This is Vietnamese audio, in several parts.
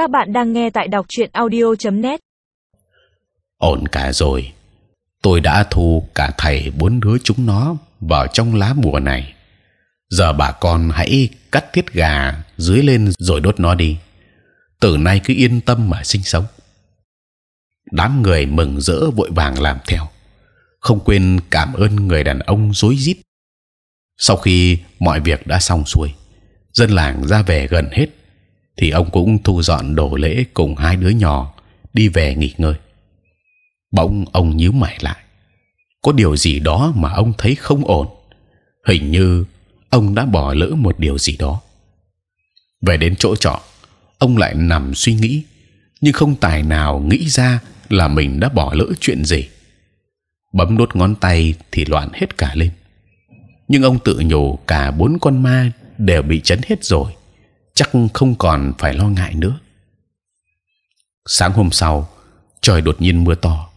Các bạn đang nghe tại đọc truyện audio.net. ổn cả rồi. Tôi đã thu cả thầy bốn đứa chúng nó vào trong lá bùa này. Giờ bà con hãy cắt tiết gà dưới lên rồi đốt nó đi. Từ nay cứ yên tâm mà sinh sống. Đám người mừng rỡ vội vàng làm theo, không quên cảm ơn người đàn ông rối rít. Sau khi mọi việc đã xong xuôi, dân làng ra về gần hết thì ông cũng thu dọn đồ lễ cùng hai đứa nhỏ đi về nghỉ ngơi. Bỗng ông nhíu mày lại, có điều gì đó mà ông thấy không ổn. Hình như ông đã bỏ lỡ một điều gì đó. Về đến chỗ trọ, ông lại nằm suy nghĩ, nhưng không tài nào nghĩ ra là mình đã bỏ lỡ chuyện gì. Bấm đốt ngón tay thì loạn hết cả lên. Nhưng ông tự nhủ cả bốn con ma đều bị chấn hết rồi, chắc không còn phải lo ngại nữa. Sáng hôm sau, trời đột nhiên mưa to,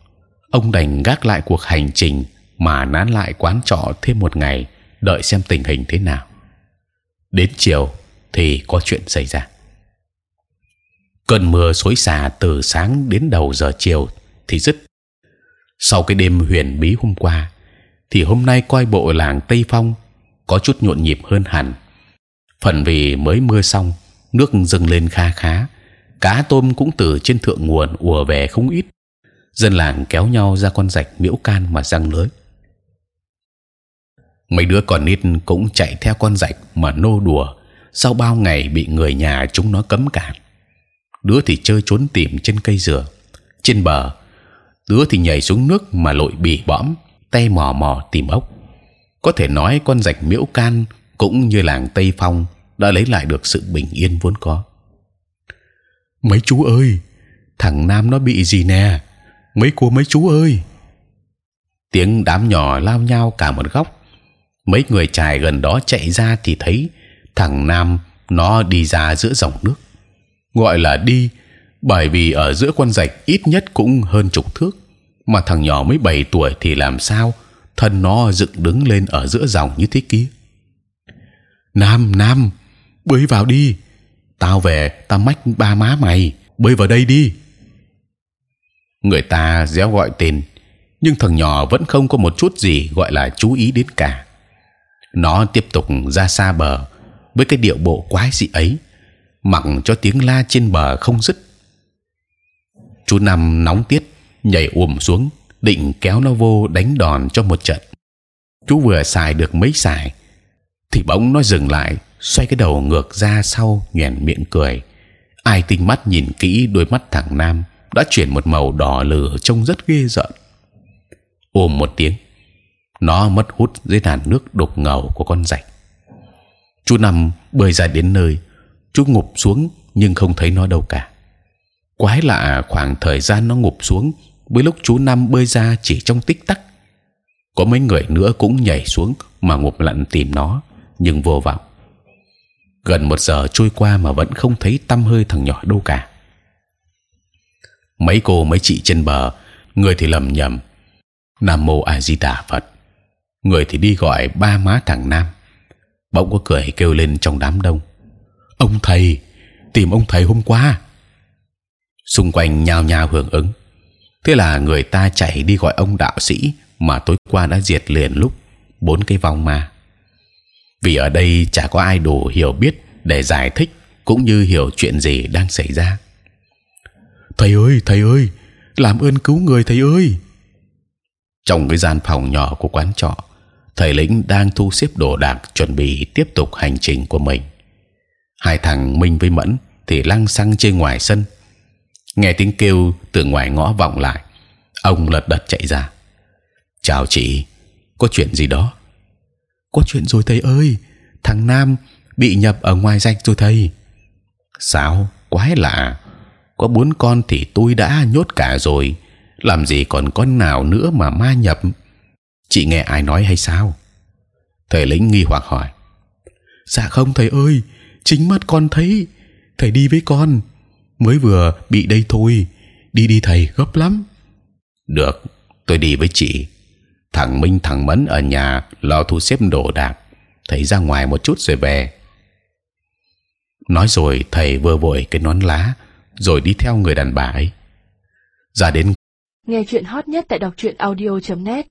ông đành gác lại cuộc hành trình mà nán lại quán trọ thêm một ngày, đợi xem tình hình thế nào. Đến chiều thì có chuyện xảy ra. Cơn mưa xối xả từ sáng đến đầu giờ chiều thì dứt. Sau cái đêm huyền bí hôm qua, thì hôm nay coi bộ làng Tây Phong có chút nhộn nhịp hơn hẳn phần vì mới mưa xong, nước dâng lên kha khá. Cá tôm cũng từ trên thượng nguồn ùa về không ít. Dân làng kéo nhau ra con rạch miễu can mà răng lưới. Mấy đứa còn nít cũng chạy theo con rạch mà nô đùa. Sau bao ngày bị người nhà chúng nó cấm cản. Đứa thì chơi trốn tìm trên cây dừa. Trên bờ, đứa thì nhảy xuống nước mà lội bì bõm tay mò mò tìm ốc. Có thể nói con rạch miễu can cũng như làng tây phong đã lấy lại được sự bình yên vốn có. Mấy chú ơi, thằng Nam nó bị gì nè? Mấy cô mấy chú ơi! Tiếng đám nhỏ lao nhau cả một góc. Mấy người trài gần đó chạy ra thì thấy thằng Nam nó đi ra giữa dòng nước. Gọi là đi, bởi vì ở giữa con rạch ít nhất cũng hơn chục thước, mà thằng nhỏ mới 7 tuổi thì làm sao thân nó dựng đứng lên ở giữa dòng như thế kia? Nam Nam bơi vào đi. Tao về, tao mách ba má mày, bơi vào đây đi. Người ta réo gọi tên, nhưng thằng nhỏ vẫn không có một chút gì gọi là chú ý đến cả. Nó tiếp tục ra xa bờ với cái điệu bộ quái dị ấy mặc cho tiếng la trên bờ không dứt. Chú năm nóng tiết, nhảy ùm xuống, định kéo nó vô đánh đòn cho một trận. Chú vừa xài được mấy xài, thì bỗng nó dừng lại xoay cái đầu ngược ra sau, nhoẻn miệng cười. Ai tinh mắt nhìn kỹ đôi mắt thằng nam, đã chuyển một màu đỏ lửa trông rất ghê rợn. Ôm một tiếng, nó mất hút dưới làn nước đục ngầu của con rạch. Chú nằm bơi ra đến nơi, chú ngụp xuống nhưng không thấy nó đâu cả. Quái lạ, khoảng thời gian nó ngụp xuống với lúc chú năm bơi ra chỉ trong tích tắc. Có mấy người nữa cũng nhảy xuống mà ngụp lặn tìm nó, nhưng vô vọng gần một giờ trôi qua mà vẫn không thấy tâm hơi thằng nhỏ đâu cả. Mấy cô mấy chị trên bờ, người thì lầm nhầm. Nam mô a di đà phật. Người thì đi gọi ba má thằng nam. Bỗng có cười kêu lên trong đám đông. Ông thầy, tìm ông thầy hôm qua. Xung quanh nhao nhao hưởng ứng. Thế là người ta chạy đi gọi ông đạo sĩ mà tối qua đã diệt liền lúc bốn cái vòng ma vì ở đây chả có ai đủ hiểu biết để giải thích cũng như hiểu chuyện gì đang xảy ra. Thầy ơi, thầy ơi, làm ơn cứu người thầy ơi! Trong cái gian phòng nhỏ của quán trọ, thầy lĩnh đang thu xếp đồ đạc chuẩn bị tiếp tục hành trình của mình. Hai thằng Minh với Mẫn thì lăng xăng trên ngoài sân, nghe tiếng kêu từ ngoài ngõ vọng lại, ông lật đật chạy ra. Chào chị, có chuyện gì đó? Có chuyện rồi thầy ơi. Thằng nam bị nhập ở ngoài rạch rồi thầy. Sao? Quái lạ. Có bốn con thì tôi đã nhốt cả rồi. Làm gì còn con nào nữa mà ma nhập? Chị nghe ai nói hay sao? Thầy lĩnh nghi hoặc hỏi. Dạ không thầy ơi chính mắt con thấy. Thầy đi với con. Mới vừa bị đây thôi. Đi đi thầy gấp lắm. Được tôi đi với chị thằng Minh thằng Mẫn ở nhà lo thu xếp đồ đạc, thầy ra ngoài một chút rồi về. Nói rồi thầy vừa vội cái nón lá, rồi đi theo người đàn bà ấy. ra đến Nghe chuyện hot nhất tại đọc truyện audio.net